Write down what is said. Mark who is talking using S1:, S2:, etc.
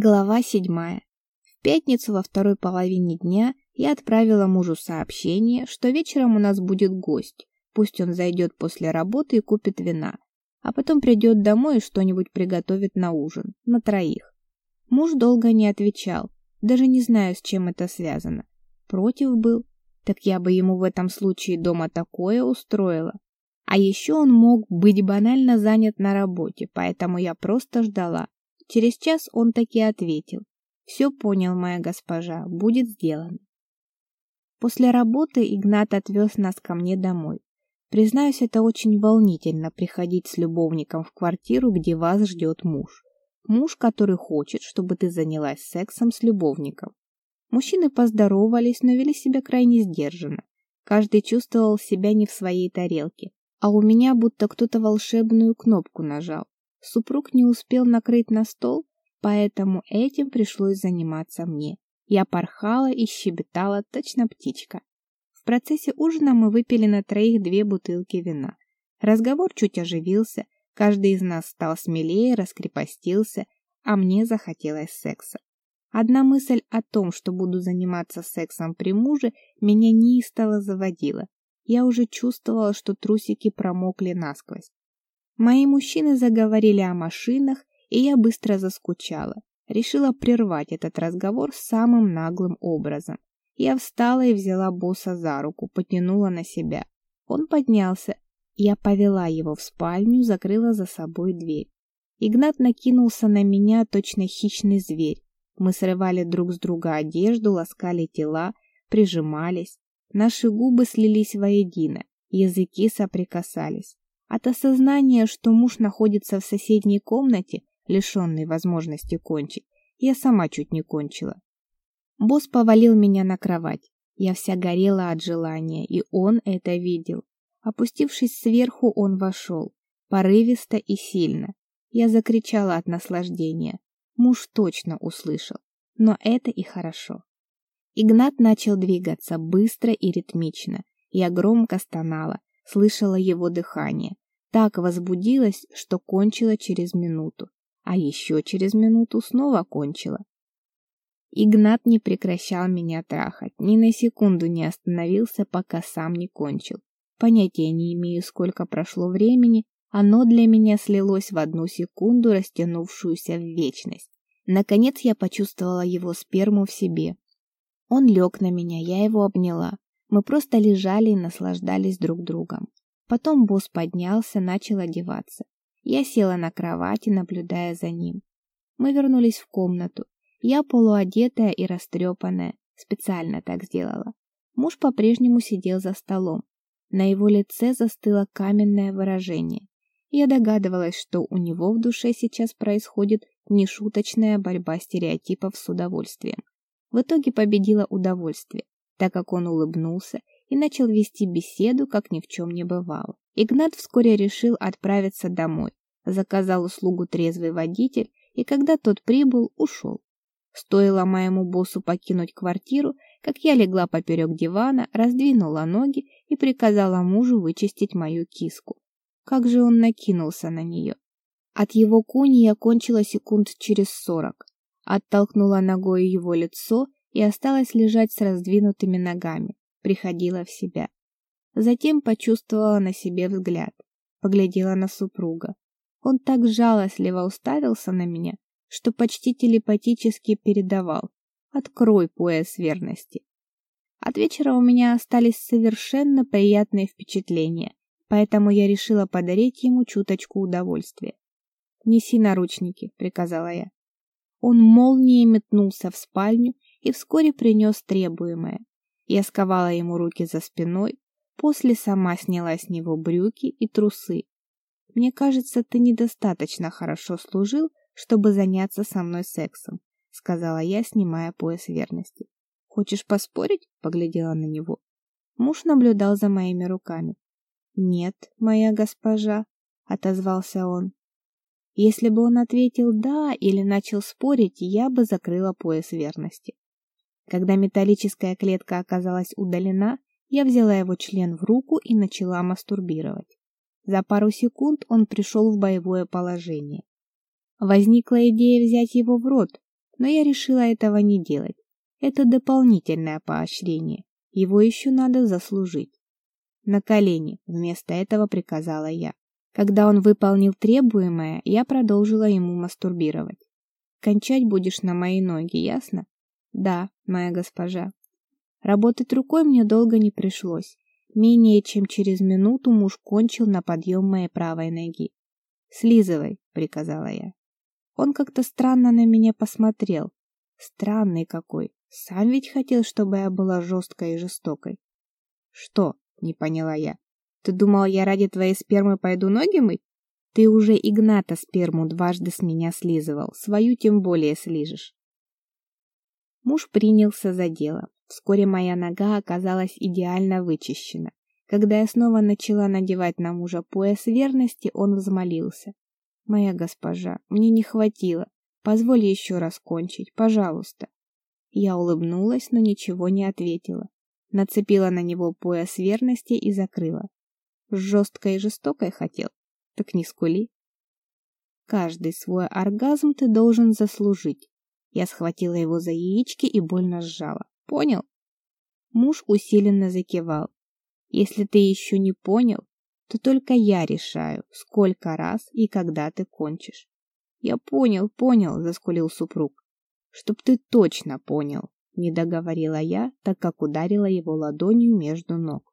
S1: Глава седьмая. В пятницу во второй половине дня я отправила мужу сообщение, что вечером у нас будет гость. Пусть он зайдет после работы и купит вина, а потом придет домой и что-нибудь приготовит на ужин, на троих. Муж долго не отвечал, даже не знаю, с чем это связано. Против был, так я бы ему в этом случае дома такое устроила. А еще он мог быть банально занят на работе, поэтому я просто ждала, Через час он таки ответил. «Все понял, моя госпожа, будет сделано». После работы Игнат отвез нас ко мне домой. Признаюсь, это очень волнительно приходить с любовником в квартиру, где вас ждет муж. Муж, который хочет, чтобы ты занялась сексом с любовником. Мужчины поздоровались, но вели себя крайне сдержанно. Каждый чувствовал себя не в своей тарелке, а у меня будто кто-то волшебную кнопку нажал. Супруг не успел накрыть на стол, поэтому этим пришлось заниматься мне. Я порхала и щебетала, точно птичка. В процессе ужина мы выпили на троих две бутылки вина. Разговор чуть оживился, каждый из нас стал смелее, раскрепостился, а мне захотелось секса. Одна мысль о том, что буду заниматься сексом при муже, меня неистово заводила. Я уже чувствовала, что трусики промокли насквозь. Мои мужчины заговорили о машинах, и я быстро заскучала. Решила прервать этот разговор самым наглым образом. Я встала и взяла босса за руку, потянула на себя. Он поднялся. Я повела его в спальню, закрыла за собой дверь. Игнат накинулся на меня, точно хищный зверь. Мы срывали друг с друга одежду, ласкали тела, прижимались. Наши губы слились воедино, языки соприкасались. От осознания, что муж находится в соседней комнате, лишенной возможности кончить, я сама чуть не кончила. Босс повалил меня на кровать. Я вся горела от желания, и он это видел. Опустившись сверху, он вошел, порывисто и сильно. Я закричала от наслаждения. Муж точно услышал, но это и хорошо. Игнат начал двигаться быстро и ритмично. Я громко стонала, слышала его дыхание. Так возбудилась, что кончила через минуту, а еще через минуту снова кончила. Игнат не прекращал меня трахать, ни на секунду не остановился, пока сам не кончил. Понятия не имею, сколько прошло времени, оно для меня слилось в одну секунду, растянувшуюся в вечность. Наконец я почувствовала его сперму в себе. Он лег на меня, я его обняла. Мы просто лежали и наслаждались друг другом. Потом босс поднялся, начал одеваться. Я села на кровати, наблюдая за ним. Мы вернулись в комнату. Я полуодетая и растрепанная, специально так сделала. Муж по-прежнему сидел за столом. На его лице застыло каменное выражение. Я догадывалась, что у него в душе сейчас происходит нешуточная борьба стереотипов с удовольствием. В итоге победило удовольствие так как он улыбнулся и начал вести беседу, как ни в чем не бывало. Игнат вскоре решил отправиться домой, заказал услугу трезвый водитель, и когда тот прибыл, ушел. Стоило моему боссу покинуть квартиру, как я легла поперек дивана, раздвинула ноги и приказала мужу вычистить мою киску. Как же он накинулся на нее. От его куни я кончила секунд через сорок. Оттолкнула ногой его лицо и осталась лежать с раздвинутыми ногами, приходила в себя. Затем почувствовала на себе взгляд, поглядела на супруга. Он так жалостливо уставился на меня, что почти телепатически передавал «Открой пояс верности». От вечера у меня остались совершенно приятные впечатления, поэтому я решила подарить ему чуточку удовольствия. «Неси наручники», — приказала я. Он молнией метнулся в спальню и вскоре принес требуемое. Я сковала ему руки за спиной, после сама сняла с него брюки и трусы. Мне кажется, ты недостаточно хорошо служил, чтобы заняться со мной сексом, сказала я, снимая пояс верности. Хочешь поспорить? поглядела на него. Муж наблюдал за моими руками. Нет, моя госпожа, отозвался он. Если бы он ответил «да» или начал спорить, я бы закрыла пояс верности. Когда металлическая клетка оказалась удалена, я взяла его член в руку и начала мастурбировать. За пару секунд он пришел в боевое положение. Возникла идея взять его в рот, Но я решила этого не делать. Это дополнительное поощрение. Его еще надо заслужить. На колени, вместо этого приказала я. Когда он выполнил требуемое, я продолжила ему мастурбировать. Кончать будешь на мои ноги, ясно? Да, моя госпожа. Работать рукой мне долго не пришлось. Менее чем через минуту муж кончил на подъем моей правой ноги. «Слизывай», — приказала я. Он как-то странно на меня посмотрел. Странный какой. Сам ведь хотел, чтобы я была жесткой и жестокой. «Что?» — не поняла я. «Ты думал, я ради твоей спермы пойду ноги мыть? Ты уже Игната сперму дважды с меня слизывал, свою тем более слижешь». Муж принялся за дело. Вскоре моя нога оказалась идеально вычищена. Когда я снова начала надевать на мужа пояс верности, он взмолился. «Моя госпожа, мне не хватило. Позволь еще раз кончить, пожалуйста». Я улыбнулась, но ничего не ответила. Нацепила на него пояс верности и закрыла. Жесткой и жестокой хотел? Так не скули. Каждый свой оргазм ты должен заслужить. Я схватила его за яички и больно сжала. Понял? Муж усиленно закивал. Если ты еще не понял, то только я решаю, сколько раз и когда ты кончишь. Я понял, понял, заскулил супруг. Чтоб ты точно понял, не договорила я, так как ударила его ладонью между ног.